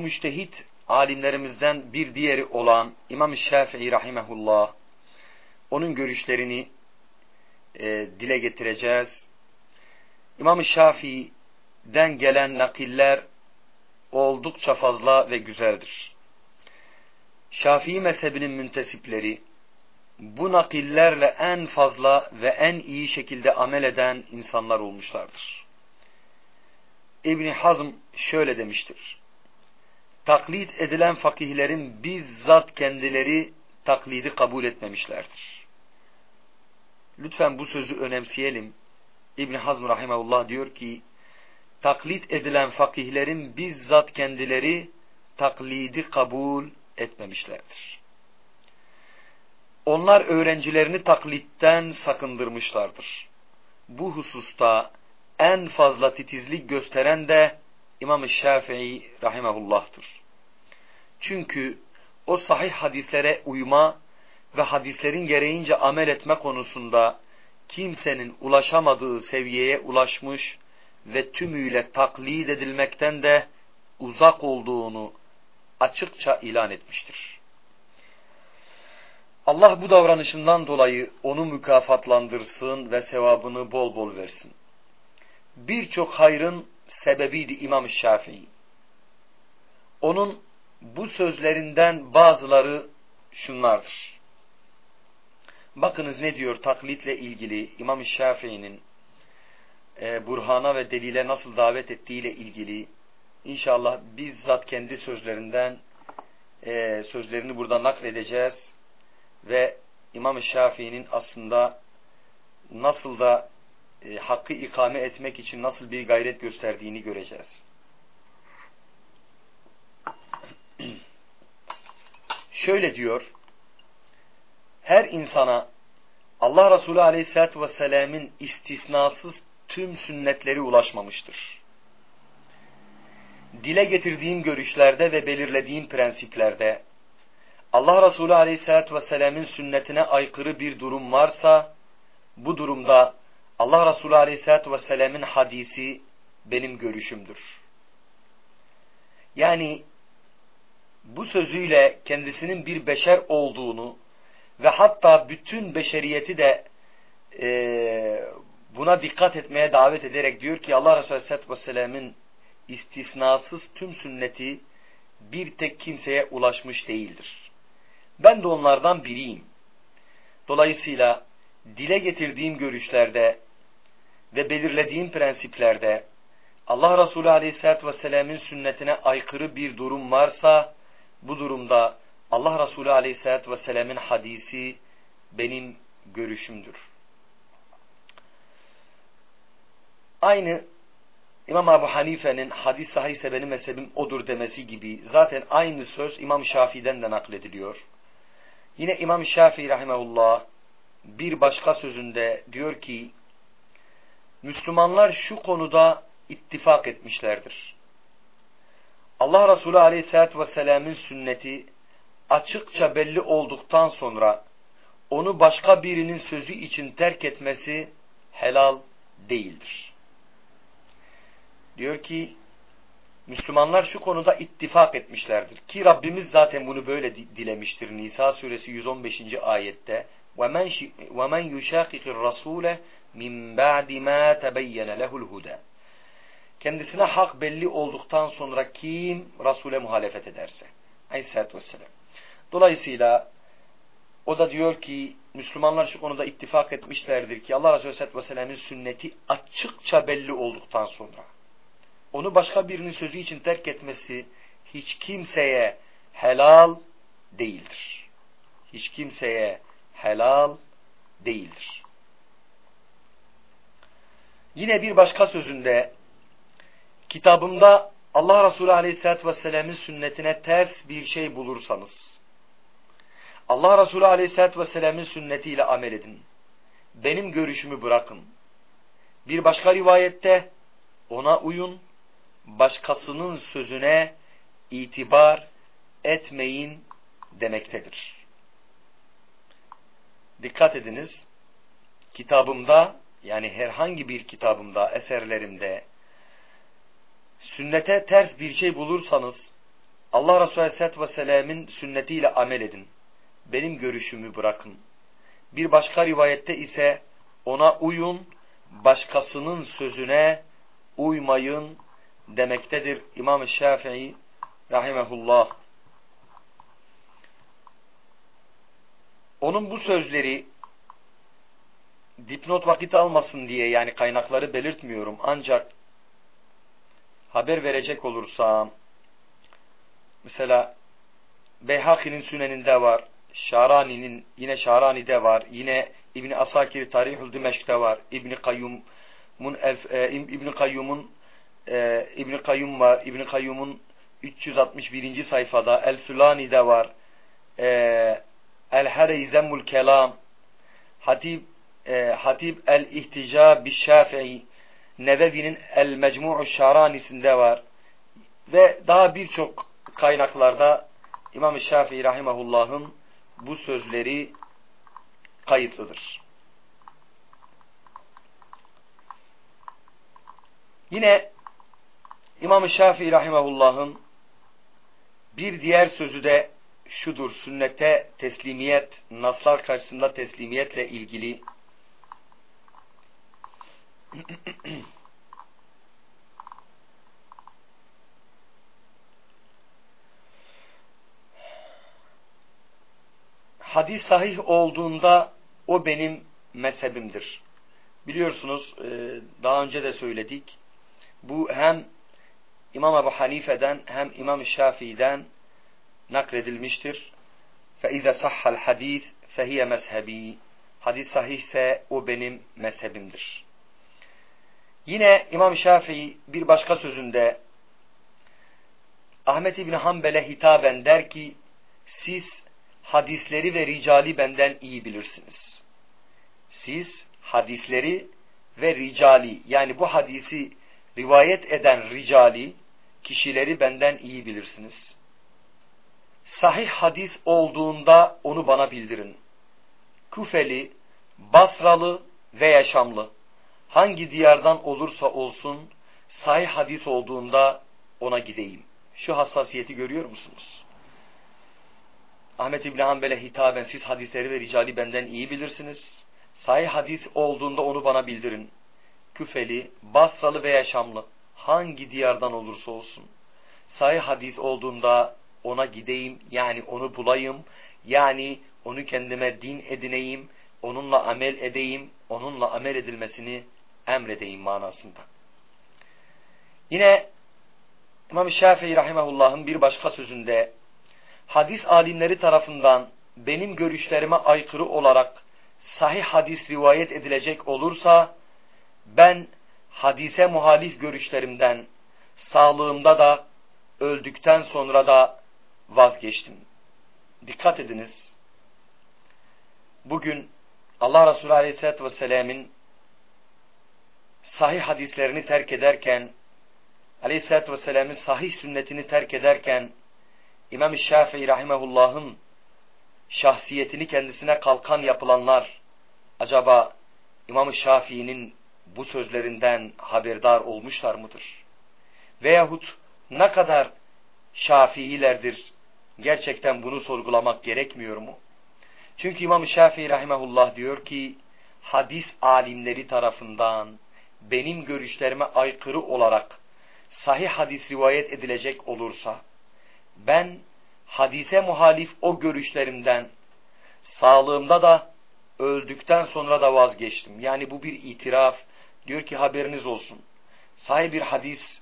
bu müştehit alimlerimizden bir diğeri olan İmam Şafii rahimehullah onun görüşlerini e, dile getireceğiz. İmam Şafii'den gelen nakiller oldukça fazla ve güzeldir. Şafii mezhebinin müntesipleri bu nakillerle en fazla ve en iyi şekilde amel eden insanlar olmuşlardır. İbn Hazm şöyle demiştir. Taklit edilen fakihlerin bizzat kendileri taklidi kabul etmemişlerdir. Lütfen bu sözü önemseyelim. İbn Hazm rahimehullah diyor ki taklit edilen fakihlerin bizzat kendileri taklidi kabul etmemişlerdir. Onlar öğrencilerini taklitten sakındırmışlardır. Bu hususta en fazla titizlik gösteren de İmam-ı Şafii rahimehullah'tır. Çünkü o sahih hadislere uyma ve hadislerin gereğince amel etme konusunda kimsenin ulaşamadığı seviyeye ulaşmış ve tümüyle taklit edilmekten de uzak olduğunu açıkça ilan etmiştir. Allah bu davranışından dolayı onu mükafatlandırsın ve sevabını bol bol versin. Birçok hayrın sebebiydi İmam Şafii. Onun bu sözlerinden bazıları şunlardır. Bakınız ne diyor taklitle ilgili İmam Şafii'nin e, burhana ve delile nasıl davet ettiğiyle ilgili inşallah bizzat kendi sözlerinden e, sözlerini burada nakledeceğiz ve İmam Şafii'nin aslında nasıl da e, hakkı ikame etmek için nasıl bir gayret gösterdiğini göreceğiz. Şöyle diyor, her insana Allah Resulü Aleyhisselatü Vesselam'ın istisnasız tüm sünnetleri ulaşmamıştır. Dile getirdiğim görüşlerde ve belirlediğim prensiplerde Allah Resulü Aleyhisselatü Vesselam'ın sünnetine aykırı bir durum varsa bu durumda Allah Resulü Aleyhisselatü Vesselam'ın hadisi benim görüşümdür. Yani bu sözüyle kendisinin bir beşer olduğunu ve hatta bütün beşeriyeti de e, buna dikkat etmeye davet ederek diyor ki Allah Resulü Aleyhisselatü Vesselam'ın istisnasız tüm sünneti bir tek kimseye ulaşmış değildir. Ben de onlardan biriyim. Dolayısıyla dile getirdiğim görüşlerde ve belirlediğim prensiplerde Allah Resulü Aleyhisselatü Vesselam'ın sünnetine aykırı bir durum varsa bu durumda Allah Resulü Aleyhisselatü Vesselam'ın hadisi benim görüşümdür. Aynı İmam Ebu Hanife'nin hadis sahihse benim mezhebim odur demesi gibi zaten aynı söz İmam Şafii'den de naklediliyor. Yine İmam Şafii rahimahullah bir başka sözünde diyor ki Müslümanlar şu konuda ittifak etmişlerdir. Allah Resulü Aleyhisselatü Vesselam'ın sünneti açıkça belli olduktan sonra onu başka birinin sözü için terk etmesi helal değildir. Diyor ki Müslümanlar şu konuda ittifak etmişlerdir. Ki Rabbimiz zaten bunu böyle dilemiştir. Nisa suresi 115. ayette وَمَنْ يُشَاقِقِ الرَّسُولَ مِنْ بَعْدِ مَا تَبَيَّنَ لَهُ الْهُدَى Kendisine hak belli olduktan sonra kim Resul'e muhalefet ederse. Aleyhisselatü Vesselam. Dolayısıyla o da diyor ki Müslümanlar şu konuda ittifak etmişlerdir ki Allah Resulü Aleyhisselatü Vesselam'ın sünneti açıkça belli olduktan sonra onu başka birinin sözü için terk etmesi hiç kimseye helal değildir. Hiç kimseye helal değildir. Yine bir başka sözünde kitabımda Allah Resulü Aleyhisselatü Vesselam'ın sünnetine ters bir şey bulursanız Allah Resulü Aleyhisselatü Vesselam'ın sünnetiyle amel edin. Benim görüşümü bırakın. Bir başka rivayette ona uyun başkasının sözüne itibar etmeyin demektedir. Dikkat ediniz, kitabımda yani herhangi bir kitabımda, eserlerimde sünnete ters bir şey bulursanız Allah Resulü Aleyhisselatü Vesselam'ın sünnetiyle amel edin. Benim görüşümü bırakın. Bir başka rivayette ise ona uyun, başkasının sözüne uymayın demektedir İmam-ı Şafii rahimehullah. Onun bu sözleri dipnot vakit almasın diye yani kaynakları belirtmiyorum. Ancak haber verecek olursam mesela Beyhaki'nin süneninde var. Şarani'nin yine Şarani'de var. Yine İbni Asakir Tarihül Dimeşk'te var. İbni Kayyum'un e, İbni Kayyum'un e, İbni Kayyum var. İbni Kayyum'un 361. sayfada El Fülani'de var. E, El Hareyzemul Kelam Hatib e, Hatib El İhtica Bi Şafii Nevevi'nin El Mecmu'u Şarani'sinde var. Ve daha birçok kaynaklarda İmam-ı Şafii Rahimahullah'ın bu sözleri kayıtlıdır. Yine İmam-ı Şafii Rahimahullah'ın bir diğer sözü de şudur. Sünnete teslimiyet, naslar karşısında teslimiyetle ilgili hadis sahih olduğunda o benim mezhebimdir. Biliyorsunuz e, daha önce de söyledik. Bu hem İmam Ebu Hanife'den hem İmam Şafii'den nakledilmiştir. فَاِذَا صَحَّ الْحَد۪يث فَهِيَ mezhebi. Hadis sahihse o benim mezhebimdir. Yine İmam Şafii bir başka sözünde Ahmet İbni Hanbel'e hitaben der ki siz hadisleri ve ricali benden iyi bilirsiniz. Siz hadisleri ve ricali yani bu hadisi rivayet eden ricali kişileri benden iyi bilirsiniz. Sahih hadis olduğunda onu bana bildirin. Küfeli, Basralı ve Yaşamlı hangi diyardan olursa olsun sahih hadis olduğunda ona gideyim. Şu hassasiyeti görüyor musunuz? Ahmet İbni Hanbel'e hitaben siz hadisleri ve ricali benden iyi bilirsiniz. Sahih hadis olduğunda onu bana bildirin. Küfeli, Basralı veya Şamlı hangi diyardan olursa olsun. Sahih hadis olduğunda ona gideyim yani onu bulayım yani onu kendime din edineyim, onunla amel edeyim, onunla amel edilmesini emredeyim manasında. Yine İmam Şafii Rahimahullah'ın bir başka sözünde hadis alimleri tarafından benim görüşlerime aykırı olarak sahih hadis rivayet edilecek olursa ben hadise muhalif görüşlerimden sağlığımda da öldükten sonra da vazgeçtim. Dikkat ediniz. Bugün Allah Resulü Aleyhisselatü Vesselam'ın sahih hadislerini terk ederken Aleyhisselatü Vesselam'ın sahih sünnetini terk ederken İmam-ı Şafii Rahimahullah'ın şahsiyetini kendisine kalkan yapılanlar acaba İmam-ı Şafii'nin bu sözlerinden haberdar olmuşlar mıdır? Veyahut ne kadar Şafiilerdir gerçekten bunu sorgulamak gerekmiyor mu? Çünkü İmam-ı Şafii Rahimahullah diyor ki hadis alimleri tarafından benim görüşlerime aykırı olarak sahih hadis rivayet edilecek olursa ben hadise muhalif o görüşlerimden sağlığımda da öldükten sonra da vazgeçtim. Yani bu bir itiraf. Diyor ki haberiniz olsun. Sahih bir hadis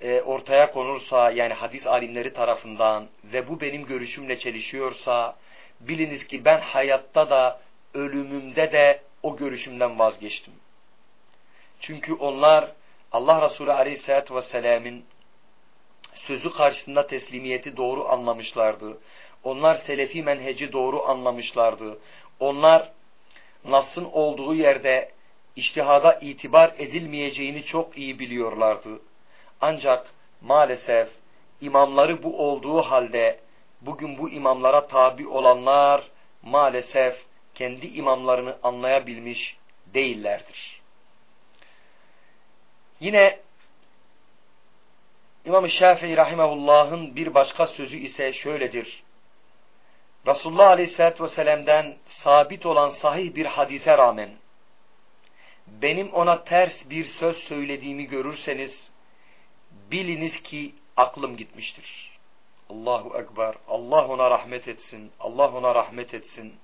e, ortaya konursa yani hadis alimleri tarafından ve bu benim görüşümle çelişiyorsa biliniz ki ben hayatta da ölümümde de o görüşümden vazgeçtim. Çünkü onlar Allah Resulü Aleyhisselatü Vesselam'ın sözü karşısında teslimiyeti doğru anlamışlardı. Onlar selefi menheci doğru anlamışlardı. Onlar Nas'ın olduğu yerde iştihada itibar edilmeyeceğini çok iyi biliyorlardı. Ancak maalesef imamları bu olduğu halde bugün bu imamlara tabi olanlar maalesef kendi imamlarını anlayabilmiş değillerdir. Yine İmam-ı Şafii Rahimahullah'ın bir başka sözü ise şöyledir. Resulullah Aleyhisselatü Vesselam'dan sabit olan sahih bir hadise rağmen benim ona ters bir söz söylediğimi görürseniz biliniz ki aklım gitmiştir. Allahu Ekber. Allah ona rahmet etsin. Allah ona rahmet etsin.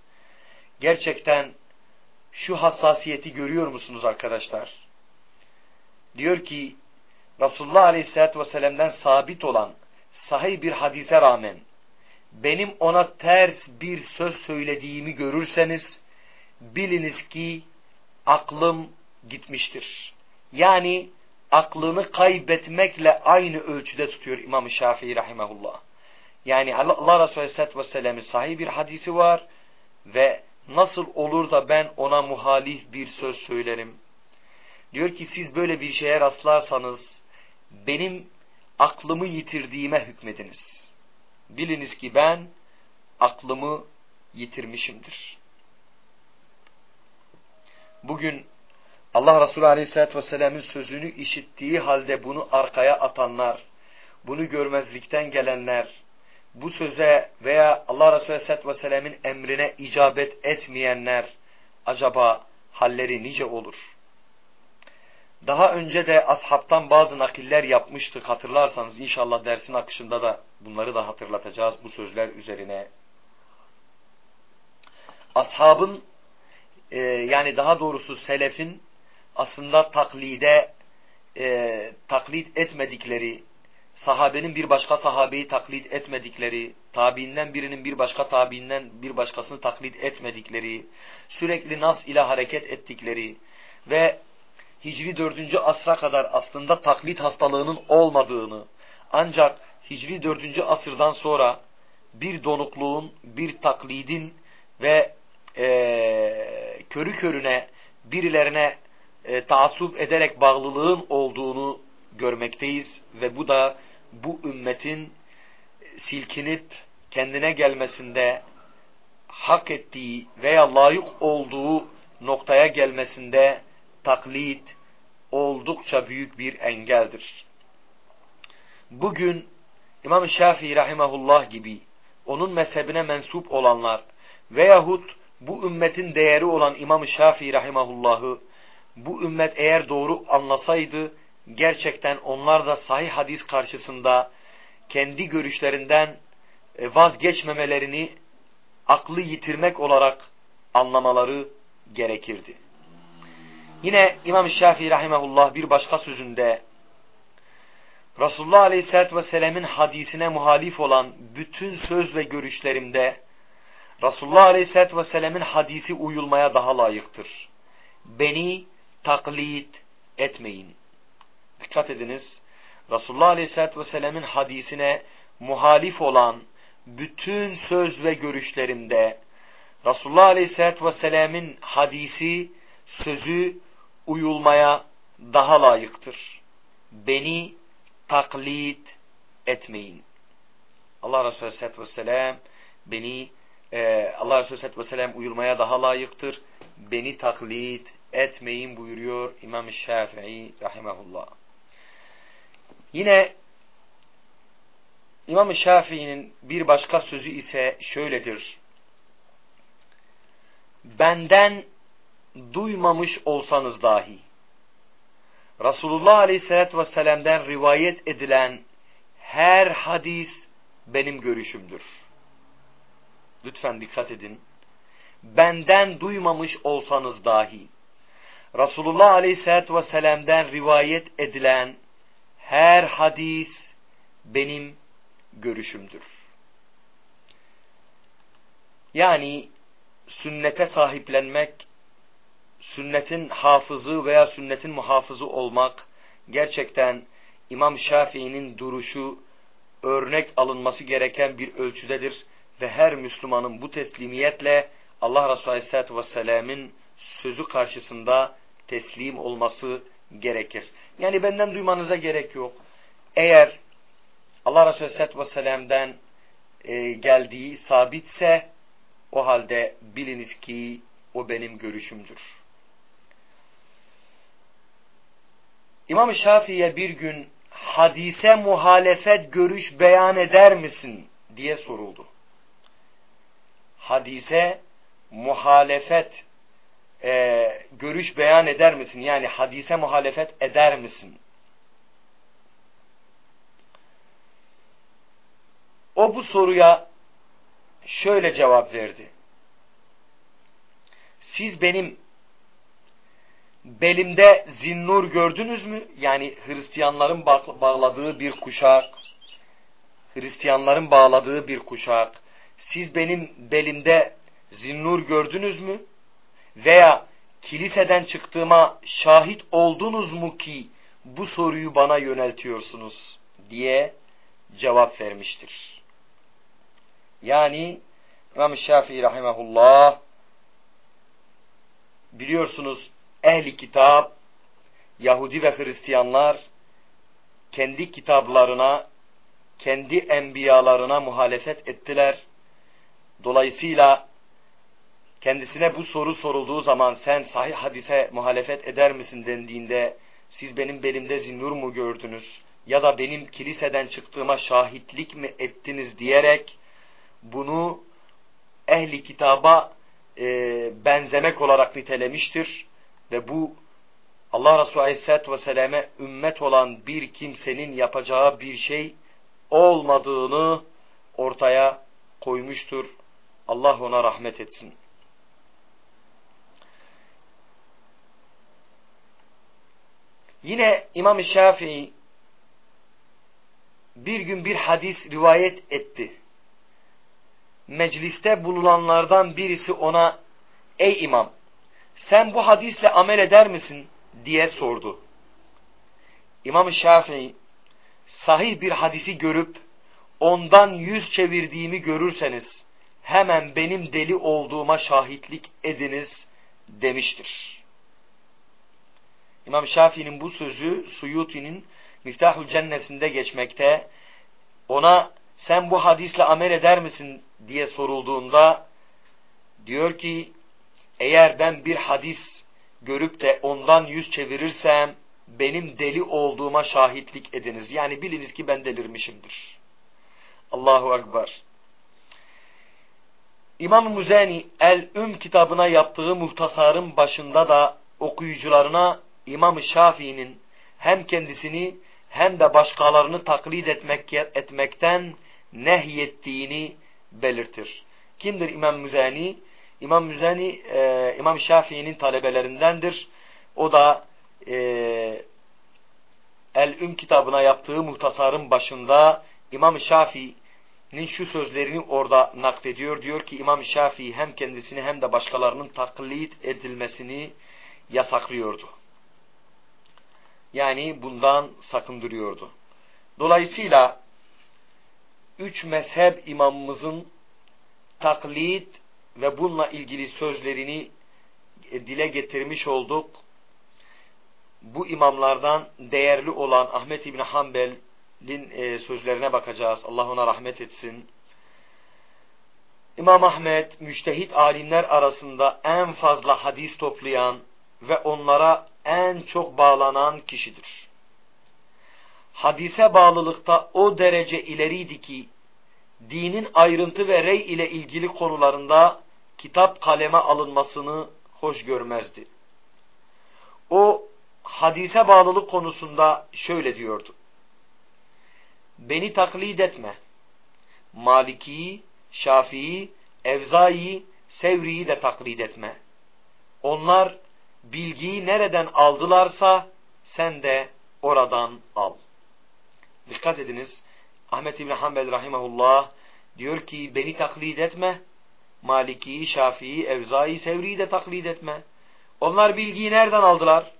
Gerçekten şu hassasiyeti görüyor musunuz arkadaşlar? Diyor ki Resulullah Aleyhisselatü Vesselam'dan sabit olan sahih bir hadise rağmen benim ona ters bir söz söylediğimi görürseniz biliniz ki aklım gitmiştir. Yani aklını kaybetmekle aynı ölçüde tutuyor İmam-ı Şafii rahimahullah. Yani Allah Resulü Aleyhisselatü Vesselam'ın sahih bir hadisi var ve nasıl olur da ben ona muhalif bir söz söylerim. Diyor ki siz böyle bir şeye rastlarsanız benim aklımı yitirdiğime hükmediniz. Biliniz ki ben aklımı yitirmişimdir. Bugün Allah Resulü Aleyhisselatü Vesselam'ın sözünü işittiği halde bunu arkaya atanlar, bunu görmezlikten gelenler, bu söze veya Allah Resulü Aleyhisselatü Vesselam'ın emrine icabet etmeyenler acaba halleri nice olur? Daha önce de ashabtan bazı nakiller yapmıştık hatırlarsanız inşallah dersin akışında da bunları da hatırlatacağız bu sözler üzerine. Ashabın e, yani daha doğrusu selefin aslında taklide e, taklit etmedikleri, sahabenin bir başka sahabeyi taklit etmedikleri, tabiinden birinin bir başka tabiinden bir başkasını taklit etmedikleri, sürekli nas ile hareket ettikleri ve Hicri 4. asra kadar aslında taklit hastalığının olmadığını, ancak Hicri 4. asırdan sonra bir donukluğun, bir taklidin ve e, körü körüne birilerine e, taassup ederek bağlılığın olduğunu görmekteyiz ve bu da bu ümmetin silkinip kendine gelmesinde hak ettiği veya layık olduğu noktaya gelmesinde taklit oldukça büyük bir engeldir. Bugün İmam Şafii rahimahullah gibi onun mezhebine mensup olanlar veyahut bu ümmetin değeri olan İmam Şafii rahimahullah'ı bu ümmet eğer doğru anlasaydı gerçekten onlar da sahih hadis karşısında kendi görüşlerinden e, vazgeçmemelerini aklı yitirmek olarak anlamaları gerekirdi. Yine İmam Şafii rahimehullah bir başka sözünde Resulullah Aleyhisselatü Vesselam'ın hadisine muhalif olan bütün söz ve görüşlerimde Resulullah Aleyhisselatü Vesselam'ın hadisi uyulmaya daha layıktır. Beni taklit etmeyin. Dikkat ediniz. Resulullah Aleyhisselatü Vesselam'ın hadisine muhalif olan bütün söz ve görüşlerimde Resulullah Aleyhisselatü Vesselam'ın hadisi, sözü uyulmaya daha layıktır. Beni taklit etmeyin. Allah Resulü Aleyhisselatü Vesselam beni e, Allah Resulü Aleyhisselatü Vesselam uyulmaya daha layıktır. Beni taklit etmeyin buyuruyor İmam Şafii rahimahullah. Yine İmam Şafii'nin bir başka sözü ise şöyledir. Benden duymamış olsanız dahi Resulullah Aleyhisselatü Vesselam'dan rivayet edilen her hadis benim görüşümdür. Lütfen dikkat edin. Benden duymamış olsanız dahi Resulullah Aleyhisselatü Vesselam'dan rivayet edilen her hadis benim görüşümdür. Yani sünnete sahiplenmek, sünnetin hafızı veya sünnetin muhafızı olmak gerçekten İmam Şafii'nin duruşu örnek alınması gereken bir ölçüdedir ve her Müslümanın bu teslimiyetle Allah Resulü Aleyhisselatü Vesselam'ın sözü karşısında teslim olması gerekir. Yani benden duymanıza gerek yok. Eğer Allah Resulü Aleyhisselatü Vesselam'dan e, geldiği sabitse o halde biliniz ki o benim görüşümdür. İmam Şafii'ye bir gün hadise muhalefet görüş beyan eder misin diye soruldu. Hadise muhalefet e, görüş beyan eder misin? Yani hadise muhalefet eder misin? O bu soruya şöyle cevap verdi. Siz benim belimde zinnur gördünüz mü? Yani Hristiyanların bağladığı bir kuşak, Hristiyanların bağladığı bir kuşak. Siz benim belimde zinnur gördünüz mü? Veya kiliseden çıktığıma şahit oldunuz mu ki bu soruyu bana yöneltiyorsunuz diye cevap vermiştir. Yani İmam Şafii rahimahullah biliyorsunuz ehli kitap Yahudi ve Hristiyanlar kendi kitaplarına kendi enbiyalarına muhalefet ettiler. Dolayısıyla kendisine bu soru sorulduğu zaman sen sahih hadise muhalefet eder misin dendiğinde siz benim belimde zinnur mu gördünüz ya da benim kiliseden çıktığıma şahitlik mi ettiniz diyerek bunu ehli kitaba e, benzemek olarak nitelemiştir ve bu Allah Resulü Aleyhisselatü Vesselam'e ümmet olan bir kimsenin yapacağı bir şey olmadığını ortaya koymuştur. Allah ona rahmet etsin. Yine İmam Şafii bir gün bir hadis rivayet etti. Mecliste bulunanlardan birisi ona ey imam sen bu hadisle amel eder misin diye sordu. İmam Şafii sahih bir hadisi görüp ondan yüz çevirdiğimi görürseniz hemen benim deli olduğuma şahitlik ediniz demiştir. İmam Şafii'nin bu sözü Suyuti'nin Miftahul Cennesinde geçmekte. Ona sen bu hadisle amel eder misin diye sorulduğunda diyor ki eğer ben bir hadis görüp de ondan yüz çevirirsem benim deli olduğuma şahitlik ediniz. Yani biliniz ki ben delirmişimdir. Allahu Ekber. İmam Müzeni El-Üm kitabına yaptığı muhtasarın başında da okuyucularına İmam Şafii'nin hem kendisini hem de başkalarını taklit etmek, etmekten nehyettiğini belirtir. Kimdir İmam Müzeni? İmam Müzeni e, İmam Şafii'nin talebelerindendir. O da e, El-Üm kitabına yaptığı muhtasarın başında İmam Şafii'nin şu sözlerini orada naklediyor. Diyor ki İmam Şafii hem kendisini hem de başkalarının taklit edilmesini yasaklıyordu. Yani bundan sakındırıyordu. Dolayısıyla üç mezhep imamımızın taklit ve bununla ilgili sözlerini e, dile getirmiş olduk. Bu imamlardan değerli olan Ahmet İbni Hanbel'in e, sözlerine bakacağız. Allah ona rahmet etsin. İmam Ahmet, müçtehit alimler arasında en fazla hadis toplayan ve onlara en çok bağlanan kişidir. Hadise bağlılıkta o derece ileriydi ki, dinin ayrıntı ve rey ile ilgili konularında kitap kaleme alınmasını hoş görmezdi. O hadise bağlılık konusunda şöyle diyordu. Beni taklit etme. Maliki, Şafii, Evzai, Sevri'yi de taklit etme. Onlar bilgiyi nereden aldılarsa sen de oradan al. Dikkat ediniz. Ahmet İbni Hanbel rahimahullah diyor ki beni taklit etme. Maliki, Şafii, Evzai, Sevri'yi de taklit etme. Onlar bilgiyi nereden aldılar?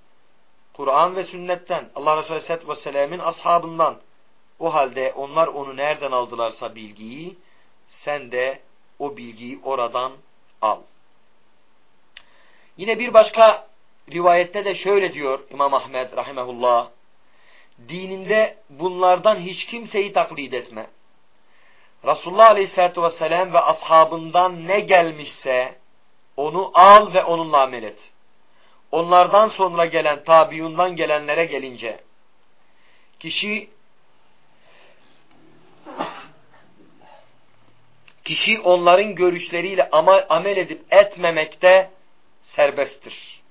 Kur'an ve sünnetten. Allah Resulü Aleyhisselatü Vesselam'ın ashabından. O halde onlar onu nereden aldılarsa bilgiyi, sen de o bilgiyi oradan al. Yine bir başka rivayette de şöyle diyor İmam Ahmed rahimehullah. Dininde bunlardan hiç kimseyi taklit etme. Resulullah Aleyhisselatü Vesselam ve ashabından ne gelmişse onu al ve onunla amel et. Onlardan sonra gelen tabiundan gelenlere gelince Kişi kişi onların görüşleriyle amel edip etmemekte serbesttir.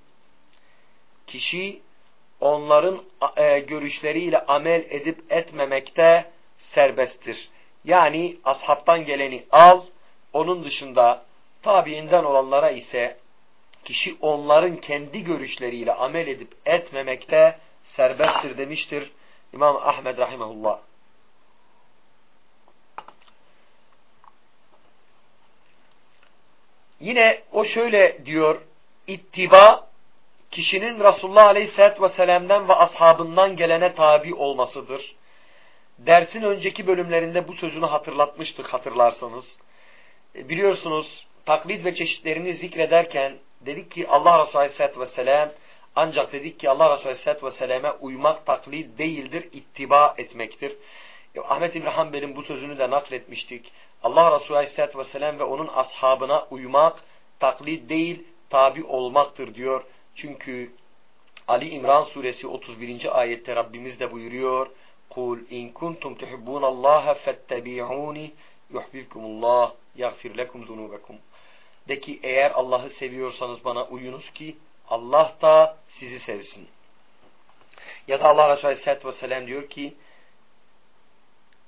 Kişi onların e, görüşleriyle amel edip etmemekte serbesttir. Yani ashabtan geleni al, onun dışında tabiinden olanlara ise kişi onların kendi görüşleriyle amel edip etmemekte serbesttir demiştir İmam Ahmed rahimahullah. Yine o şöyle diyor, ittiba kişinin Resulullah Aleyhisselatü Vesselam'dan ve ashabından gelene tabi olmasıdır. Dersin önceki bölümlerinde bu sözünü hatırlatmıştık hatırlarsanız. E, biliyorsunuz taklit ve çeşitlerini zikrederken dedik ki Allah Resulü Aleyhisselatü Vesselam ancak dedik ki Allah Resulü Aleyhisselatü Vesselam'a uymak taklit değildir, ittiba etmektir. E, Ahmet İbni Hanbel'in bu sözünü de nakletmiştik. Allah Resulü Aleyhisselatü Vesselam ve onun ashabına uymak taklit değil, tabi olmaktır diyor. Çünkü Ali İmran suresi 31. ayette Rabbimiz de buyuruyor. Kul in kuntum tuhibbunallaha fettebi'uni yuhibbukumullah yaghfir lekum zunubakum. De ki eğer Allah'ı seviyorsanız bana uyunuz ki Allah da sizi sevsin. Ya da Allah Resulü Aleyhisselatü Vesselam diyor ki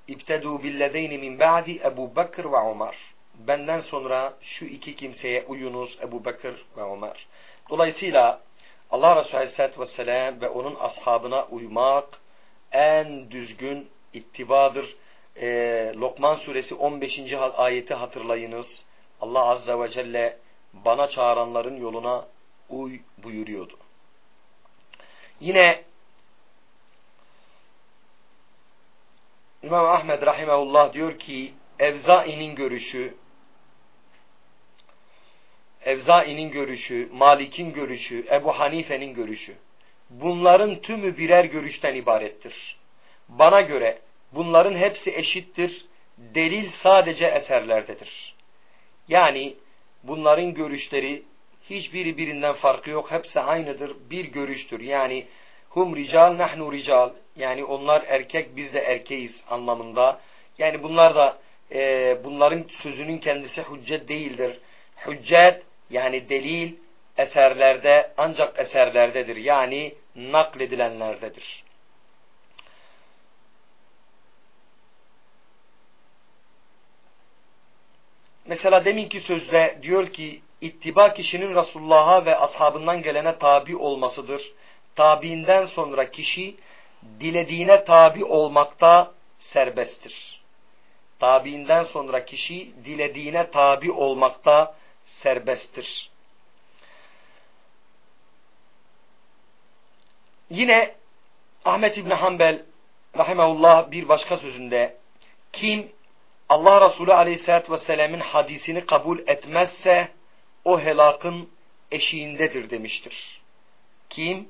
İbtedû billezeyni min ba'di Ebu Bekir ve Ömer. Benden sonra şu iki kimseye uyunuz Ebu Bekir ve Ömer. Dolayısıyla Allah Resulü Aleyhisselatü Vesselam ve onun ashabına uymak en düzgün ittibadır. E, Lokman suresi 15. ayeti hatırlayınız. Allah Azze ve Celle bana çağıranların yoluna uy buyuruyordu. Yine İmam Ahmed Rahimahullah diyor ki Evzai'nin görüşü Evzai'nin görüşü, Malik'in görüşü, Ebu Hanife'nin görüşü. Bunların tümü birer görüşten ibarettir. Bana göre bunların hepsi eşittir. Delil sadece eserlerdedir. Yani bunların görüşleri hiçbiri birinden farkı yok. Hepsi aynıdır. Bir görüştür. Yani hum rical nahnu rical. Yani onlar erkek biz de erkeğiz anlamında. Yani bunlar da e, bunların sözünün kendisi hüccet değildir. Hüccet yani delil eserlerde ancak eserlerdedir. Yani nakledilenlerdedir. Mesela deminki sözde diyor ki ittiba kişinin Resulullah'a ve ashabından gelene tabi olmasıdır. Tabiinden sonra kişi dilediğine tabi olmakta serbesttir. Tabiinden sonra kişi dilediğine tabi olmakta serbesttir. Yine Ahmet İbni Hanbel rahimahullah bir başka sözünde kim Allah Resulü aleyhissalatü vesselam'ın hadisini kabul etmezse o helakın eşiğindedir demiştir. Kim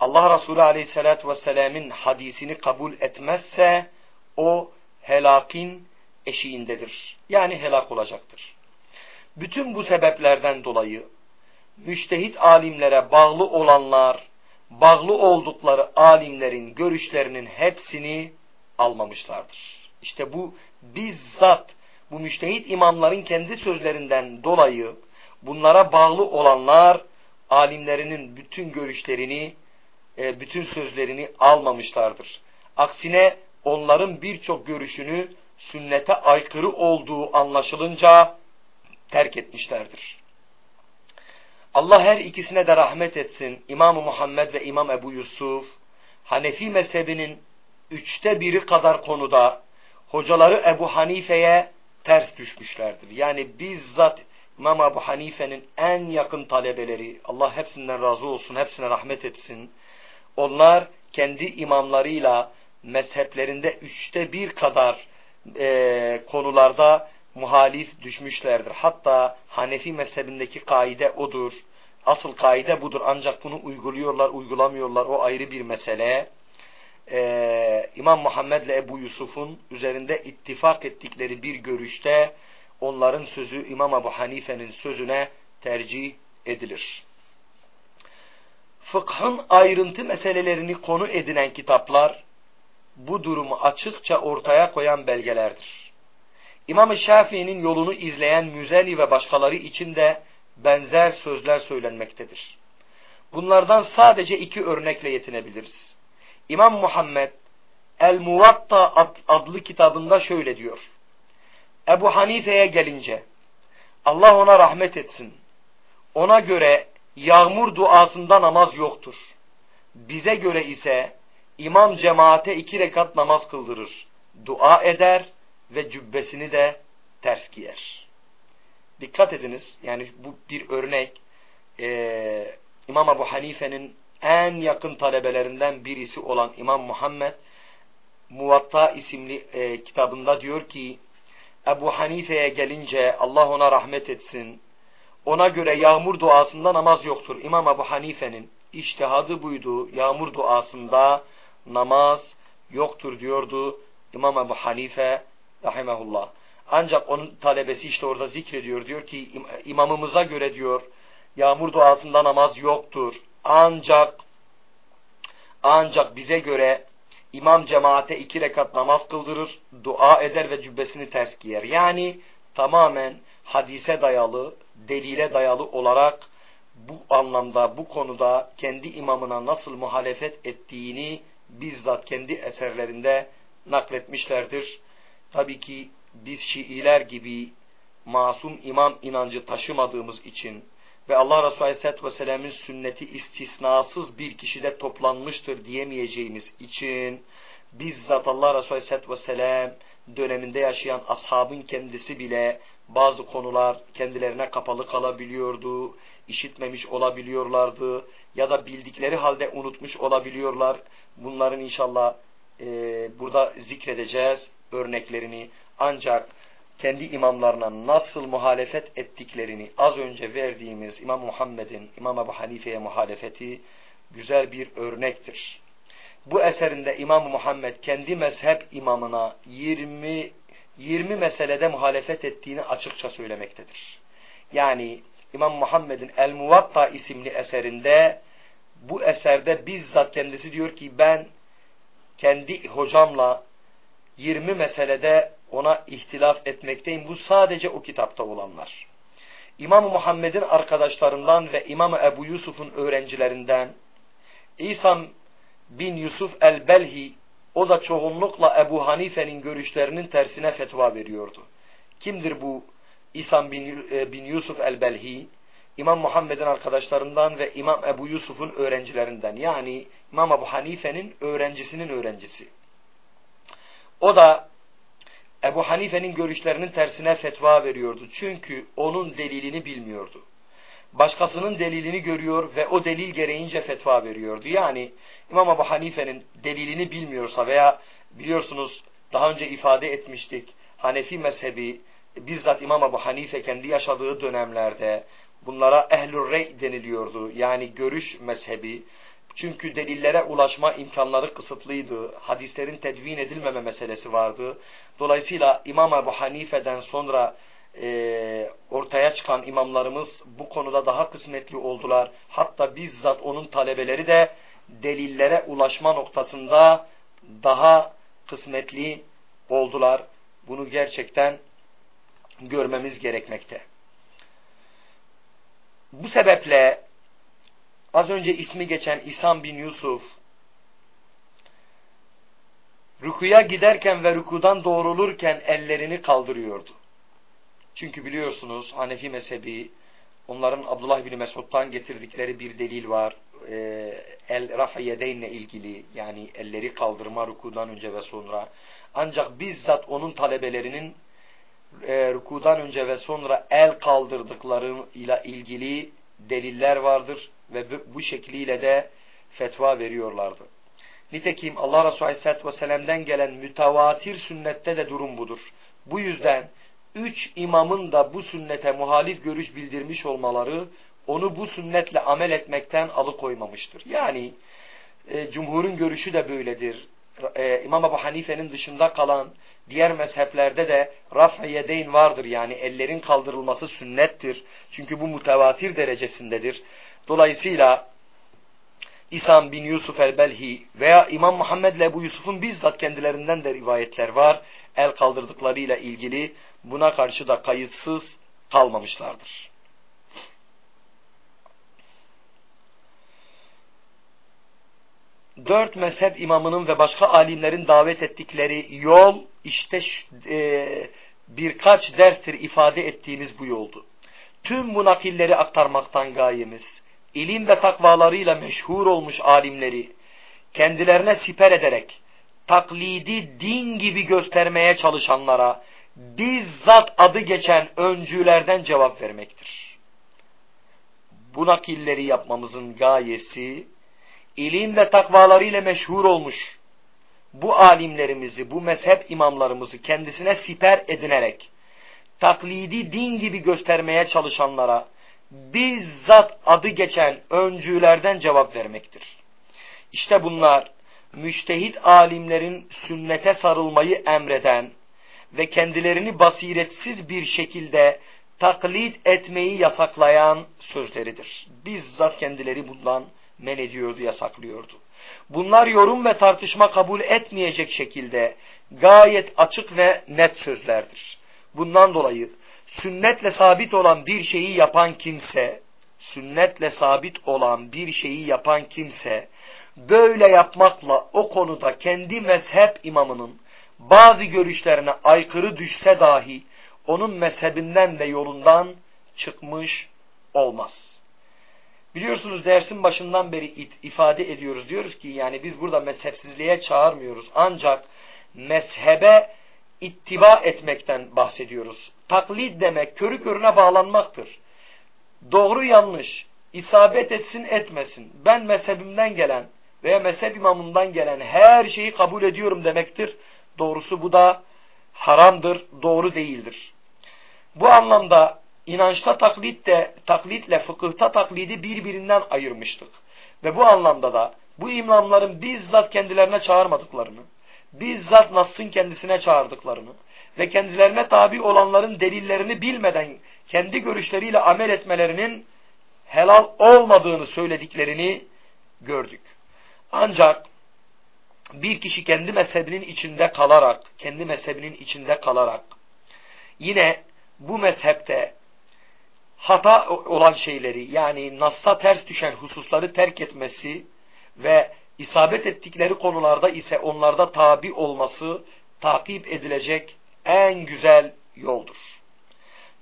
Allah Resulü aleyhissalatü vesselam'ın hadisini kabul etmezse o helakin eşiğindedir. Yani helak olacaktır. Bütün bu sebeplerden dolayı müştehit alimlere bağlı olanlar, bağlı oldukları alimlerin görüşlerinin hepsini almamışlardır. İşte bu bizzat bu müştehit imamların kendi sözlerinden dolayı bunlara bağlı olanlar alimlerinin bütün görüşlerini, e, bütün sözlerini almamışlardır. Aksine onların birçok görüşünü sünnete aykırı olduğu anlaşılınca terk etmişlerdir. Allah her ikisine de rahmet etsin. İmam Muhammed ve İmam Ebu Yusuf, Hanefi mezhebinin üçte biri kadar konuda hocaları Ebu Hanife'ye ters düşmüşlerdir. Yani bizzat İmam Ebu Hanife'nin en yakın talebeleri, Allah hepsinden razı olsun, hepsine rahmet etsin. Onlar kendi imamlarıyla mezheplerinde üçte bir kadar e, konularda muhalif düşmüşlerdir. Hatta Hanefi mezhebindeki kaide odur. Asıl kaide budur ancak bunu uyguluyorlar, uygulamıyorlar. O ayrı bir mesele. Ee, İmam Muhammed ile Ebu Yusuf'un üzerinde ittifak ettikleri bir görüşte onların sözü İmam Ebu Hanife'nin sözüne tercih edilir. Fıkhın ayrıntı meselelerini konu edinen kitaplar bu durumu açıkça ortaya koyan belgelerdir. İmam-ı Şafii'nin yolunu izleyen Müzeli ve başkaları için de benzer sözler söylenmektedir. Bunlardan sadece iki örnekle yetinebiliriz. İmam Muhammed El-Muvatta adlı kitabında şöyle diyor. Ebu Hanife'ye gelince Allah ona rahmet etsin. Ona göre yağmur duasında namaz yoktur. Bize göre ise imam cemaate iki rekat namaz kıldırır. Dua eder ve cübbesini de ters giyer. Dikkat ediniz yani bu bir örnek. Ee, İmam Ebu Hanife'nin en yakın talebelerinden birisi olan İmam Muhammed Muvatta isimli e, kitabında diyor ki Ebu Hanife'ye gelince Allah ona rahmet etsin. Ona göre yağmur duasında namaz yoktur. İmam Ebu Hanife'nin iştihadı buydu. Yağmur duasında namaz yoktur diyordu İmam Ebu Hanife rahimehullah. Ancak onun talebesi işte orada zikrediyor. Diyor ki imamımıza göre diyor yağmur duasında namaz yoktur. Ancak ancak bize göre imam cemaate iki rekat namaz kıldırır, dua eder ve cübbesini ters giyer. Yani tamamen hadise dayalı, delile dayalı olarak bu anlamda, bu konuda kendi imamına nasıl muhalefet ettiğini bizzat kendi eserlerinde nakletmişlerdir. Tabii ki biz Şiiler gibi masum imam inancı taşımadığımız için ve Allah Resulü Aleyhisselatü Vesselam'ın sünneti istisnasız bir kişide toplanmıştır diyemeyeceğimiz için bizzat Allah Resulü Aleyhisselatü Vesselam döneminde yaşayan ashabın kendisi bile bazı konular kendilerine kapalı kalabiliyordu, işitmemiş olabiliyorlardı ya da bildikleri halde unutmuş olabiliyorlar. Bunların inşallah e, burada zikredeceğiz örneklerini. Ancak kendi imamlarına nasıl muhalefet ettiklerini az önce verdiğimiz İmam Muhammed'in İmam Ebu Hanife'ye muhalefeti güzel bir örnektir. Bu eserinde İmam Muhammed kendi mezhep imamına 20 20 meselede muhalefet ettiğini açıkça söylemektedir. Yani İmam Muhammed'in El Muvatta isimli eserinde bu eserde bizzat kendisi diyor ki ben kendi hocamla 20 meselede ona ihtilaf etmekteyim. Bu sadece o kitapta olanlar. İmam Muhammed'in arkadaşlarından ve İmam Ebu Yusuf'un öğrencilerinden İsa bin Yusuf el-Belhi o da çoğunlukla Ebu Hanife'nin görüşlerinin tersine fetva veriyordu. Kimdir bu İsa bin, e, bin Yusuf el-Belhi? İmam Muhammed'in arkadaşlarından ve İmam Ebu Yusuf'un öğrencilerinden. Yani İmam Ebu Hanife'nin öğrencisinin öğrencisi. O da Ebu Hanife'nin görüşlerinin tersine fetva veriyordu. Çünkü onun delilini bilmiyordu. Başkasının delilini görüyor ve o delil gereğince fetva veriyordu. Yani İmam Ebu Hanife'nin delilini bilmiyorsa veya biliyorsunuz daha önce ifade etmiştik Hanefi mezhebi bizzat İmam Ebu Hanife kendi yaşadığı dönemlerde bunlara ehlur rey deniliyordu. Yani görüş mezhebi. Çünkü delillere ulaşma imkanları kısıtlıydı. Hadislerin tedvin edilmeme meselesi vardı. Dolayısıyla İmam Ebu Hanife'den sonra e, ortaya çıkan imamlarımız bu konuda daha kısmetli oldular. Hatta bizzat onun talebeleri de delillere ulaşma noktasında daha kısmetli oldular. Bunu gerçekten görmemiz gerekmekte. Bu sebeple az önce ismi geçen İsam bin Yusuf rükuya giderken ve rükudan doğrulurken ellerini kaldırıyordu. Çünkü biliyorsunuz Hanefi mezhebi onların Abdullah bin Mesud'dan getirdikleri bir delil var. Ee, el rafiyedeynle ilgili yani elleri kaldırma rükudan önce ve sonra. Ancak bizzat onun talebelerinin e, rükudan önce ve sonra el kaldırdıklarıyla ilgili deliller vardır ve bu, şekliyle de fetva veriyorlardı. Nitekim Allah Resulü Aleyhisselatü Vesselam'dan gelen mütevatir sünnette de durum budur. Bu yüzden üç imamın da bu sünnete muhalif görüş bildirmiş olmaları onu bu sünnetle amel etmekten alıkoymamıştır. Yani e, cumhurun görüşü de böyledir. E, İmam Ebu Hanife'nin dışında kalan diğer mezheplerde de raf yedeyn vardır. Yani ellerin kaldırılması sünnettir. Çünkü bu mutevatir derecesindedir. Dolayısıyla İsam bin Yusuf el-Belhi veya İmam Muhammed ile Ebu Yusuf'un bizzat kendilerinden de rivayetler var. El kaldırdıklarıyla ilgili buna karşı da kayıtsız kalmamışlardır. Dört mezhep imamının ve başka alimlerin davet ettikleri yol işte e, birkaç derstir ifade ettiğimiz bu yoldu. Tüm bu nakilleri aktarmaktan gayemiz, ilim ve takvalarıyla meşhur olmuş alimleri kendilerine siper ederek taklidi din gibi göstermeye çalışanlara bizzat adı geçen öncülerden cevap vermektir. Bu nakilleri yapmamızın gayesi ilim ve takvalarıyla meşhur olmuş bu alimlerimizi, bu mezhep imamlarımızı kendisine siper edinerek taklidi din gibi göstermeye çalışanlara bizzat adı geçen öncülerden cevap vermektir. İşte bunlar müştehit alimlerin sünnete sarılmayı emreden ve kendilerini basiretsiz bir şekilde taklit etmeyi yasaklayan sözleridir. Bizzat kendileri bundan men ediyordu, yasaklıyordu. Bunlar yorum ve tartışma kabul etmeyecek şekilde gayet açık ve net sözlerdir. Bundan dolayı sünnetle sabit olan bir şeyi yapan kimse, sünnetle sabit olan bir şeyi yapan kimse, böyle yapmakla o konuda kendi mezhep imamının bazı görüşlerine aykırı düşse dahi, onun mezhebinden ve yolundan çıkmış olmaz. Biliyorsunuz dersin başından beri ifade ediyoruz. Diyoruz ki yani biz burada mezhepsizliğe çağırmıyoruz. Ancak mezhebe ittiba etmekten bahsediyoruz. Taklit demek körü körüne bağlanmaktır. Doğru yanlış, isabet etsin etmesin. Ben mezhebimden gelen veya mezhep imamından gelen her şeyi kabul ediyorum demektir. Doğrusu bu da haramdır, doğru değildir. Bu anlamda inançta taklit de, taklitle fıkıhta taklidi birbirinden ayırmıştık. Ve bu anlamda da bu imamların bizzat kendilerine çağırmadıklarını, bizzat Nas'ın kendisine çağırdıklarını ve kendilerine tabi olanların delillerini bilmeden kendi görüşleriyle amel etmelerinin helal olmadığını söylediklerini gördük. Ancak bir kişi kendi mezhebinin içinde kalarak, kendi mezhebinin içinde kalarak yine bu mezhepte hata olan şeyleri yani Nas'a ters düşen hususları terk etmesi ve isabet ettikleri konularda ise onlarda tabi olması takip edilecek en güzel yoldur.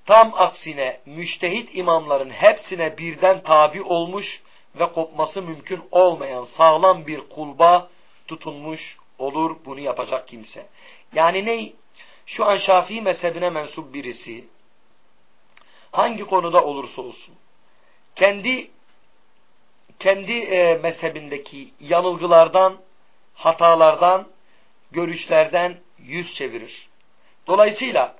Tam aksine müştehit imamların hepsine birden tabi olmuş ve kopması mümkün olmayan sağlam bir kulba tutunmuş olur bunu yapacak kimse. Yani ne? Şu an Şafii mezhebine mensup birisi hangi konuda olursa olsun kendi kendi e, mezhebindeki yanılgılardan, hatalardan, görüşlerden yüz çevirir. Dolayısıyla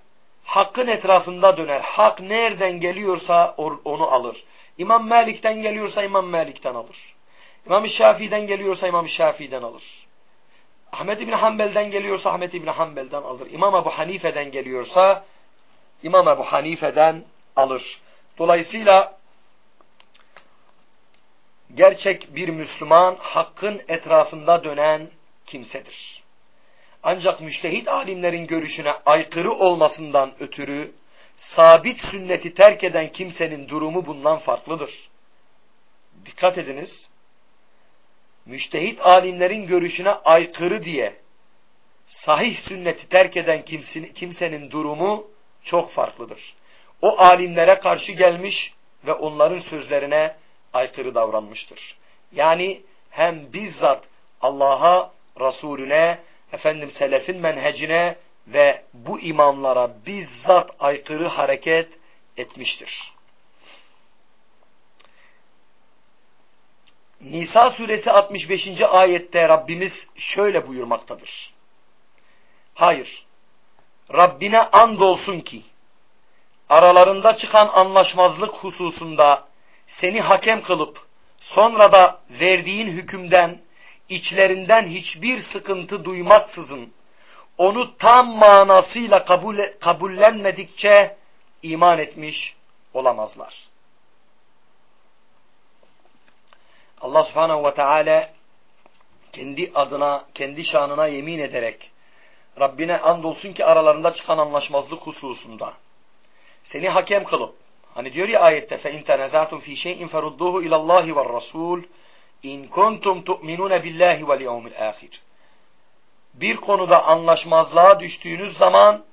hakkın etrafında döner. Hak nereden geliyorsa onu alır. İmam Malik'ten geliyorsa İmam Malik'ten alır. İmam Şafii'den geliyorsa İmam Şafii'den alır. Ahmet İbni Hanbel'den geliyorsa Ahmet İbni Hanbel'den alır. İmam Ebu Hanife'den geliyorsa İmam Ebu Hanife'den alır. Dolayısıyla gerçek bir Müslüman hakkın etrafında dönen kimsedir. Ancak müştehit alimlerin görüşüne aykırı olmasından ötürü sabit sünneti terk eden kimsenin durumu bundan farklıdır. Dikkat ediniz. Müştehit alimlerin görüşüne aykırı diye sahih sünneti terk eden kimsenin durumu çok farklıdır o alimlere karşı gelmiş ve onların sözlerine aykırı davranmıştır. Yani hem bizzat Allah'a, Resulüne, efendim selefin menhecine ve bu imamlara bizzat aykırı hareket etmiştir. Nisa suresi 65. ayette Rabbimiz şöyle buyurmaktadır. Hayır, Rabbine andolsun ki aralarında çıkan anlaşmazlık hususunda seni hakem kılıp sonra da verdiğin hükümden içlerinden hiçbir sıkıntı duymaksızın onu tam manasıyla kabul, kabullenmedikçe iman etmiş olamazlar. Allah subhanehu ve teala kendi adına, kendi şanına yemin ederek Rabbine andolsun ki aralarında çıkan anlaşmazlık hususunda seni hakem kılıp hani diyor ya ayette fe in fi şey'in ferudduhu ila Allah ve Rasul in kuntum tu'minun billahi vel yevmil ahir. Bir konuda anlaşmazlığa düştüğünüz zaman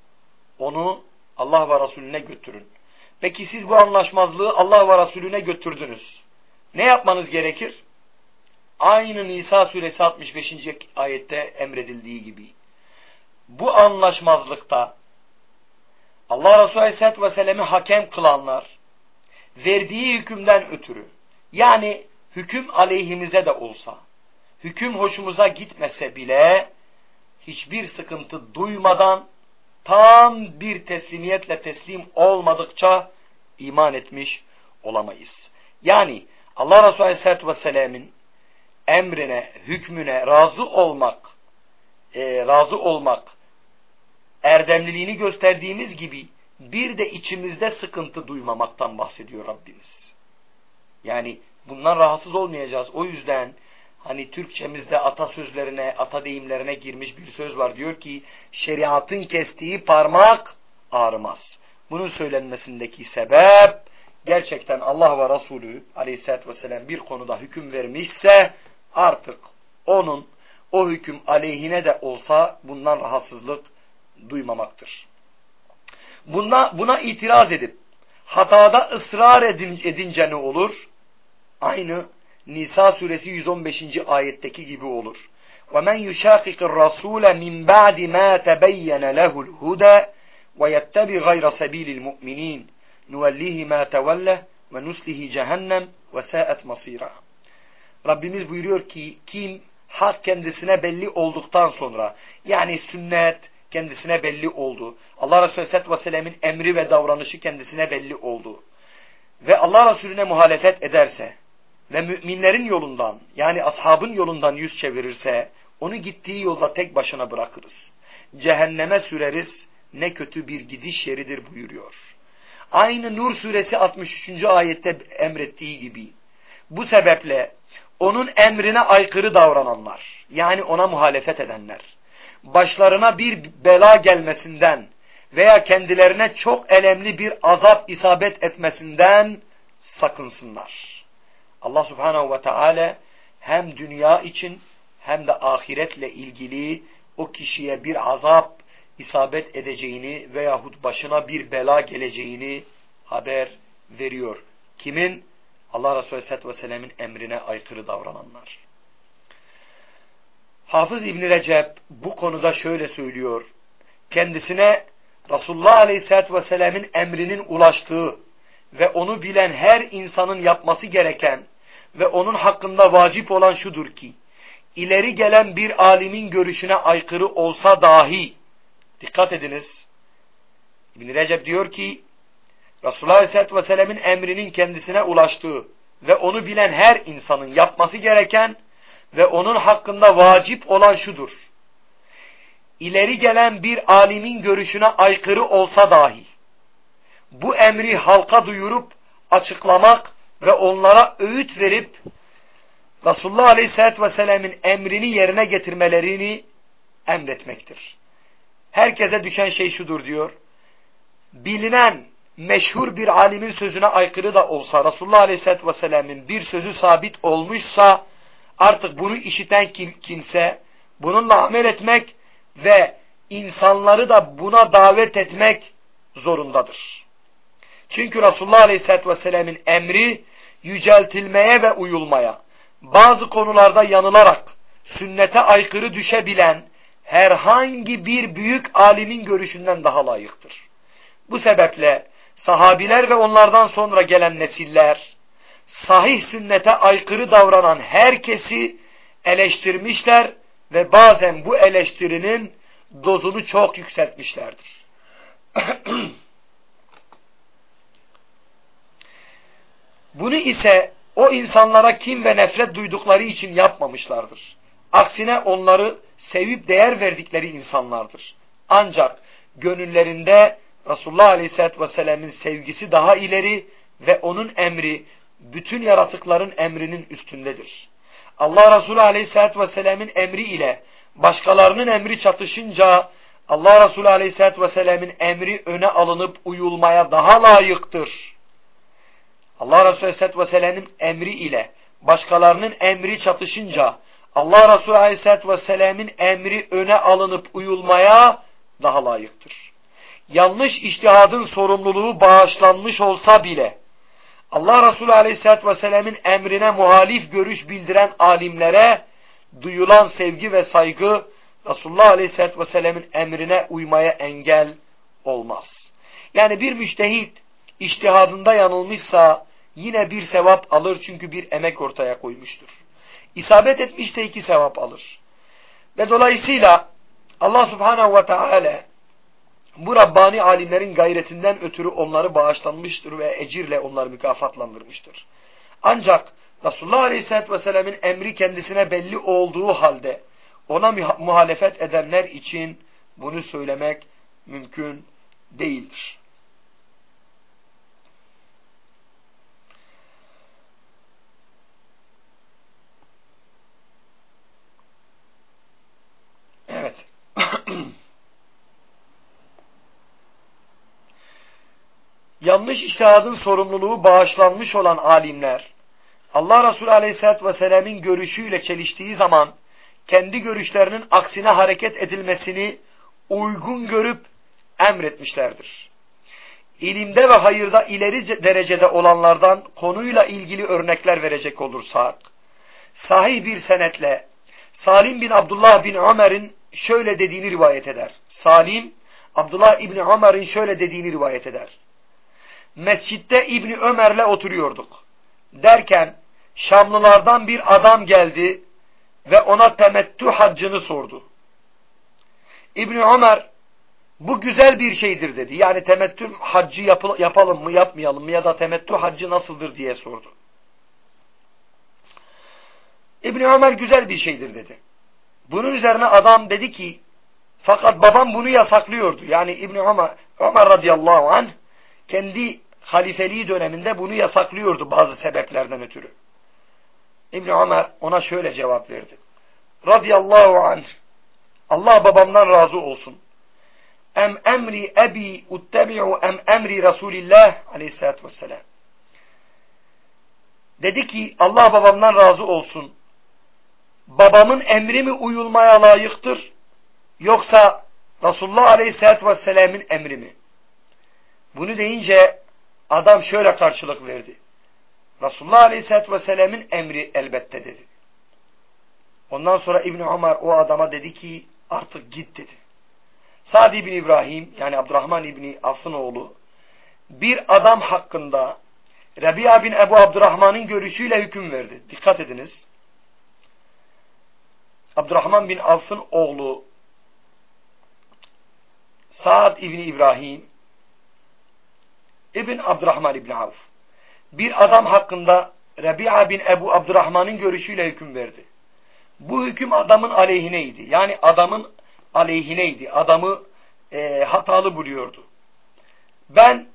onu Allah ve Resulüne götürün. Peki siz bu anlaşmazlığı Allah ve Resulüne götürdünüz. Ne yapmanız gerekir? Aynı Nisa suresi 65. ayette emredildiği gibi. Bu anlaşmazlıkta Allah Resulü Aleyhisselatü Vesselam'ı hakem kılanlar verdiği hükümden ötürü yani hüküm aleyhimize de olsa hüküm hoşumuza gitmese bile hiçbir sıkıntı duymadan tam bir teslimiyetle teslim olmadıkça iman etmiş olamayız. Yani Allah Resulü Aleyhisselatü Vesselam'ın emrine, hükmüne razı olmak, e, razı olmak, erdemliliğini gösterdiğimiz gibi bir de içimizde sıkıntı duymamaktan bahsediyor Rabbimiz. Yani bundan rahatsız olmayacağız. O yüzden hani Türkçemizde atasözlerine, ata deyimlerine girmiş bir söz var. Diyor ki şeriatın kestiği parmak ağrımaz. Bunun söylenmesindeki sebep gerçekten Allah ve Resulü aleyhissalatü vesselam bir konuda hüküm vermişse artık onun o hüküm aleyhine de olsa bundan rahatsızlık duymamaktır. Buna, buna itiraz edip hatada ısrar edince ne olur? Aynı Nisa suresi 115. ayetteki gibi olur. وَمَنْ يُشَاقِقِ الرَّسُولَ مِنْ بَعْدِ مَا تَبَيَّنَ لَهُ الْهُدَى وَيَتَّبِ غَيْرَ سَب۪يلِ الْمُؤْمِنِينَ نُوَلِّهِ مَا تَوَلَّهِ وَنُسْلِهِ cehennem وَسَاءَتْ مَصِيرًا Rabbimiz buyuruyor ki kim hak kendisine belli olduktan sonra yani sünnet kendisine belli oldu. Allah Resulü Aleyhisselatü Vesselam'ın emri ve davranışı kendisine belli oldu. Ve Allah Resulüne muhalefet ederse ve müminlerin yolundan yani ashabın yolundan yüz çevirirse onu gittiği yolda tek başına bırakırız. Cehenneme süreriz ne kötü bir gidiş yeridir buyuruyor. Aynı Nur suresi 63. ayette emrettiği gibi. Bu sebeple onun emrine aykırı davrananlar yani ona muhalefet edenler başlarına bir bela gelmesinden veya kendilerine çok elemli bir azap isabet etmesinden sakınsınlar. Allah subhanehu ve teala hem dünya için hem de ahiretle ilgili o kişiye bir azap isabet edeceğini veyahut başına bir bela geleceğini haber veriyor. Kimin? Allah Resulü Aleyhisselatü Vesselam'ın emrine aykırı davrananlar. Hafız İbni Recep bu konuda şöyle söylüyor. Kendisine Resulullah Aleyhisselatü Vesselam'ın emrinin ulaştığı ve onu bilen her insanın yapması gereken ve onun hakkında vacip olan şudur ki, ileri gelen bir alimin görüşüne aykırı olsa dahi, dikkat ediniz, İbn Recep diyor ki, Resulullah Aleyhisselatü Vesselam'ın emrinin kendisine ulaştığı ve onu bilen her insanın yapması gereken ve onun hakkında vacip olan şudur. İleri gelen bir alimin görüşüne aykırı olsa dahi, bu emri halka duyurup açıklamak ve onlara öğüt verip Resulullah Aleyhisselatü Vesselam'ın emrini yerine getirmelerini emretmektir. Herkese düşen şey şudur diyor. Bilinen meşhur bir alimin sözüne aykırı da olsa Resulullah Aleyhisselatü Vesselam'ın bir sözü sabit olmuşsa artık bunu işiten kimse bununla amel etmek ve insanları da buna davet etmek zorundadır. Çünkü Resulullah Aleyhisselatü Vesselam'ın emri yüceltilmeye ve uyulmaya, bazı konularda yanılarak sünnete aykırı düşebilen herhangi bir büyük alimin görüşünden daha layıktır. Bu sebeple sahabiler ve onlardan sonra gelen nesiller sahih sünnete aykırı davranan herkesi eleştirmişler ve bazen bu eleştirinin dozunu çok yükseltmişlerdir. Bunu ise o insanlara kim ve nefret duydukları için yapmamışlardır. Aksine onları sevip değer verdikleri insanlardır. Ancak gönüllerinde Resulullah Aleyhisselatü Vesselam'ın sevgisi daha ileri ve onun emri bütün yaratıkların emrinin üstündedir. Allah Resulü Aleyhisselatü Vesselam'ın emri ile başkalarının emri çatışınca Allah Resulü Aleyhisselatü Vesselam'ın emri öne alınıp uyulmaya daha layıktır. Allah Resulü Aleyhisselatü Vesselam'ın emri ile başkalarının emri çatışınca Allah Resulü Aleyhisselatü Vesselam'ın emri öne alınıp uyulmaya daha layıktır. Yanlış iştihadın sorumluluğu bağışlanmış olsa bile Allah Resulü Aleyhisselatü Vesselam'ın emrine muhalif görüş bildiren alimlere duyulan sevgi ve saygı Resulullah Aleyhisselatü Vesselam'ın emrine uymaya engel olmaz. Yani bir müştehit iştihadında yanılmışsa yine bir sevap alır çünkü bir emek ortaya koymuştur. İsabet etmişse iki sevap alır. Ve dolayısıyla Allah Subhanahu ve Teala bu Rabbani alimlerin gayretinden ötürü onları bağışlanmıştır ve ecirle onları mükafatlandırmıştır. Ancak Resulullah Aleyhisselatü Vesselam'ın emri kendisine belli olduğu halde ona muhalefet edenler için bunu söylemek mümkün değildir. Yanlış iştihadın sorumluluğu bağışlanmış olan alimler, Allah Resulü Aleyhisselatü Vesselam'ın görüşüyle çeliştiği zaman, kendi görüşlerinin aksine hareket edilmesini uygun görüp emretmişlerdir. İlimde ve hayırda ileri derecede olanlardan konuyla ilgili örnekler verecek olursak, sahih bir senetle Salim bin Abdullah bin Ömer'in şöyle dediğini rivayet eder. Salim, Abdullah İbni Ömer'in şöyle dediğini rivayet eder. Mescitte İbni Ömer'le oturuyorduk. Derken Şamlılardan bir adam geldi ve ona temettü haccını sordu. İbni Ömer bu güzel bir şeydir dedi. Yani temettü haccı yapalım mı yapmayalım mı ya da temettü haccı nasıldır diye sordu. İbni Ömer güzel bir şeydir dedi. Bunun üzerine adam dedi ki fakat babam bunu yasaklıyordu. Yani İbni Ömer, Ömer radıyallahu anh kendi halifeliği döneminde bunu yasaklıyordu bazı sebeplerden ötürü. İbni Ömer ona şöyle cevap verdi. Radıyallahu anh Allah babamdan razı olsun. Em emri ebi uttebi'u em emri Resulillah aleyhissalatü vesselam. Dedi ki Allah babamdan razı olsun babamın emri mi uyulmaya layıktır yoksa Resulullah Aleyhisselatü Vesselam'ın emri mi? Bunu deyince adam şöyle karşılık verdi. Resulullah Aleyhisselatü Vesselam'ın emri elbette dedi. Ondan sonra İbni Ömer o adama dedi ki artık git dedi. Sa'd ibn İbrahim yani Abdurrahman ibni Affın oğlu bir adam hakkında Rabia bin Ebu Abdurrahman'ın görüşüyle hüküm verdi. Dikkat ediniz. Abdurrahman bin Avf'ın oğlu Sa'd İbni İbrahim İbn Abdurrahman İbni Avf bir adam hakkında Rabia bin Ebu Abdurrahman'ın görüşüyle hüküm verdi. Bu hüküm adamın aleyhineydi. Yani adamın aleyhineydi. Adamı e, hatalı buluyordu. Ben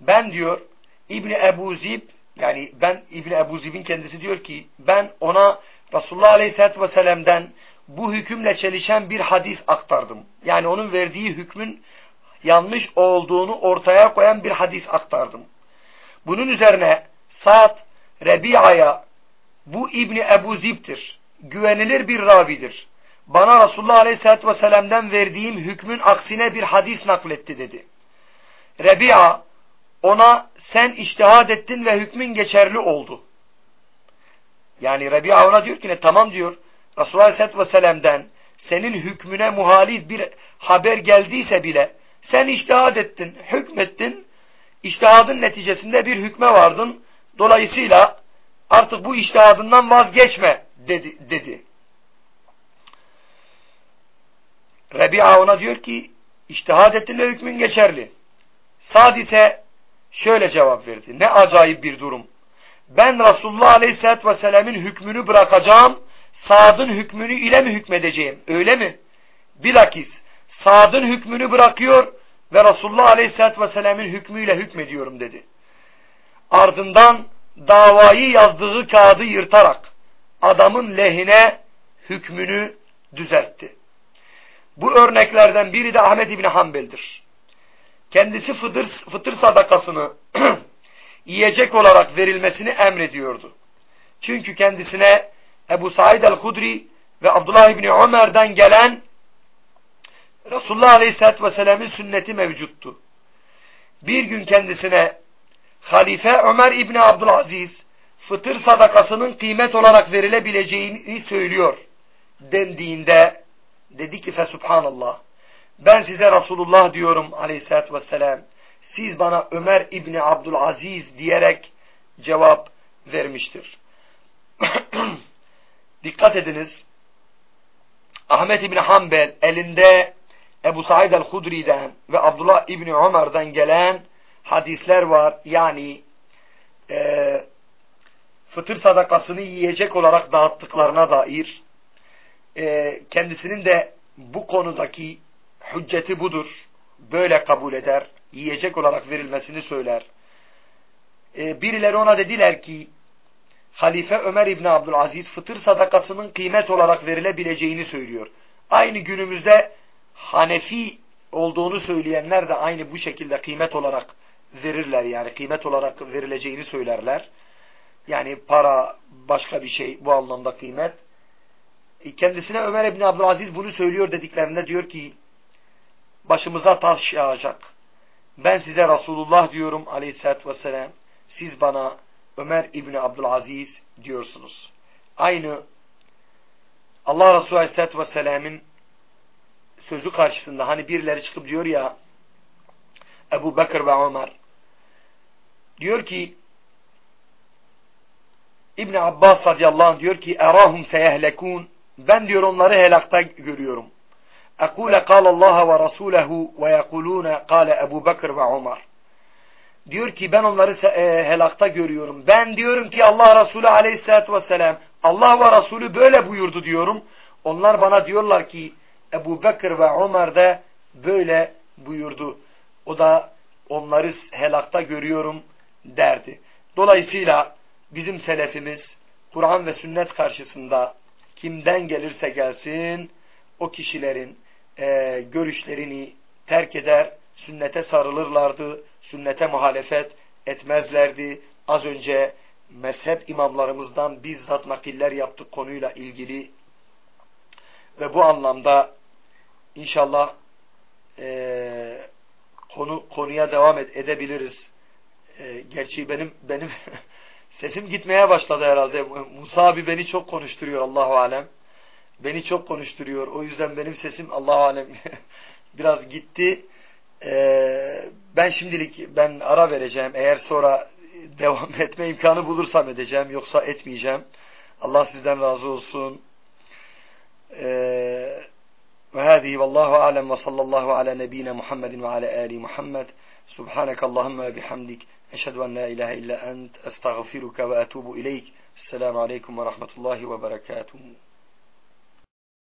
ben diyor İbni Ebu Zib yani ben İbni Ebu Zib'in kendisi diyor ki ben ona Resulullah Aleyhisselatü Vesselam'dan bu hükümle çelişen bir hadis aktardım. Yani onun verdiği hükmün yanlış olduğunu ortaya koyan bir hadis aktardım. Bunun üzerine Sa'd Rebi'a'ya bu İbni Ebu Zib'tir. Güvenilir bir ravidir. Bana Resulullah Aleyhisselatü Vesselam'dan verdiğim hükmün aksine bir hadis nakletti dedi. Rebi'a ona sen iştihad ettin ve hükmün geçerli oldu. Yani Rabia ona diyor ki ne tamam diyor Resulullah Aleyhisselatü Vesselam'dan senin hükmüne muhalif bir haber geldiyse bile sen iştihad ettin, hükmettin, iştihadın neticesinde bir hükme vardın. Dolayısıyla artık bu iştihadından vazgeçme dedi. dedi. Rabia ona diyor ki iştihad ettin ve hükmün geçerli. Sad ise şöyle cevap verdi. Ne acayip bir durum. Ben Resulullah Aleyhisselatü Vesselam'ın hükmünü bırakacağım, Sad'ın hükmünü ile mi hükmedeceğim? Öyle mi? Bilakis Sad'ın hükmünü bırakıyor ve Resulullah Aleyhisselatü Vesselam'ın hükmüyle hükmediyorum dedi. Ardından davayı yazdığı kağıdı yırtarak adamın lehine hükmünü düzeltti. Bu örneklerden biri de Ahmet İbni Hanbel'dir. Kendisi fıtır, fıtır sadakasını yiyecek olarak verilmesini emrediyordu. Çünkü kendisine Ebu Said el-Hudri ve Abdullah İbni Ömer'den gelen Resulullah Aleyhisselatü Vesselam'ın sünneti mevcuttu. Bir gün kendisine Halife Ömer İbni Abdülaziz fıtır sadakasının kıymet olarak verilebileceğini söylüyor dendiğinde dedi ki fesubhanallah ben size Resulullah diyorum aleyhissalatü vesselam siz bana Ömer İbni Abdülaziz diyerek cevap vermiştir. Dikkat ediniz Ahmet İbni Hanbel elinde Ebu Said el-Hudri'den ve Abdullah İbni Ömer'den gelen hadisler var. Yani e, fıtır sadakasını yiyecek olarak dağıttıklarına dair e, kendisinin de bu konudaki hücceti budur. Böyle kabul eder. Yiyecek olarak verilmesini söyler. E, birileri ona dediler ki Halife Ömer İbni Abdülaziz fıtır sadakasının kıymet olarak verilebileceğini söylüyor. Aynı günümüzde Hanefi olduğunu söyleyenler de aynı bu şekilde kıymet olarak verirler yani kıymet olarak verileceğini söylerler. Yani para başka bir şey bu anlamda kıymet. E, kendisine Ömer İbni Abdülaziz bunu söylüyor dediklerinde diyor ki başımıza taş yağacak. Ben size Resulullah diyorum aleyhissalatü vesselam. Siz bana Ömer İbni Abdülaziz diyorsunuz. Aynı Allah Resulü aleyhissalatü vesselamın sözü karşısında hani birileri çıkıp diyor ya Ebu Bekir ve Ömer diyor ki İbn Abbas radıyallahu anh diyor ki erahum seyehlekun ben diyor onları helakta görüyorum. Ekule Allah ve rasulehu ve yekulune kâle Ebu Bekir ve Ömer diyor ki ben onları e, helakta görüyorum. Ben diyorum ki Allah Resulü aleyhissalatü vesselam Allah ve Resulü böyle buyurdu diyorum. Onlar bana diyorlar ki Ebu Bekir ve Ömer de böyle buyurdu. O da onları helakta görüyorum derdi. Dolayısıyla bizim selefimiz Kur'an ve sünnet karşısında kimden gelirse gelsin o kişilerin e, görüşlerini terk eder, sünnete sarılırlardı, sünnete muhalefet etmezlerdi. Az önce mezhep imamlarımızdan bizzat nakiller yaptık konuyla ilgili ve bu anlamda inşallah e, konu konuya devam ed edebiliriz. E, gerçi benim benim sesim gitmeye başladı herhalde. Musa abi beni çok konuşturuyor Allahu alem. Beni çok konuşturuyor. O yüzden benim sesim Allahu alem biraz gitti. E, ben şimdilik ben ara vereceğim. Eğer sonra devam etme imkanı bulursam edeceğim. Yoksa etmeyeceğim. Allah sizden razı olsun. Eee وهذه والله أعلم وصلى الله على نبينا محمد وعلى آل محمد. سبحانك اللهم وبحمدك أشهد أن لا إله إلا أنت أستغفرك وأتوب إليك. السلام عليكم ورحمة الله وبركاته.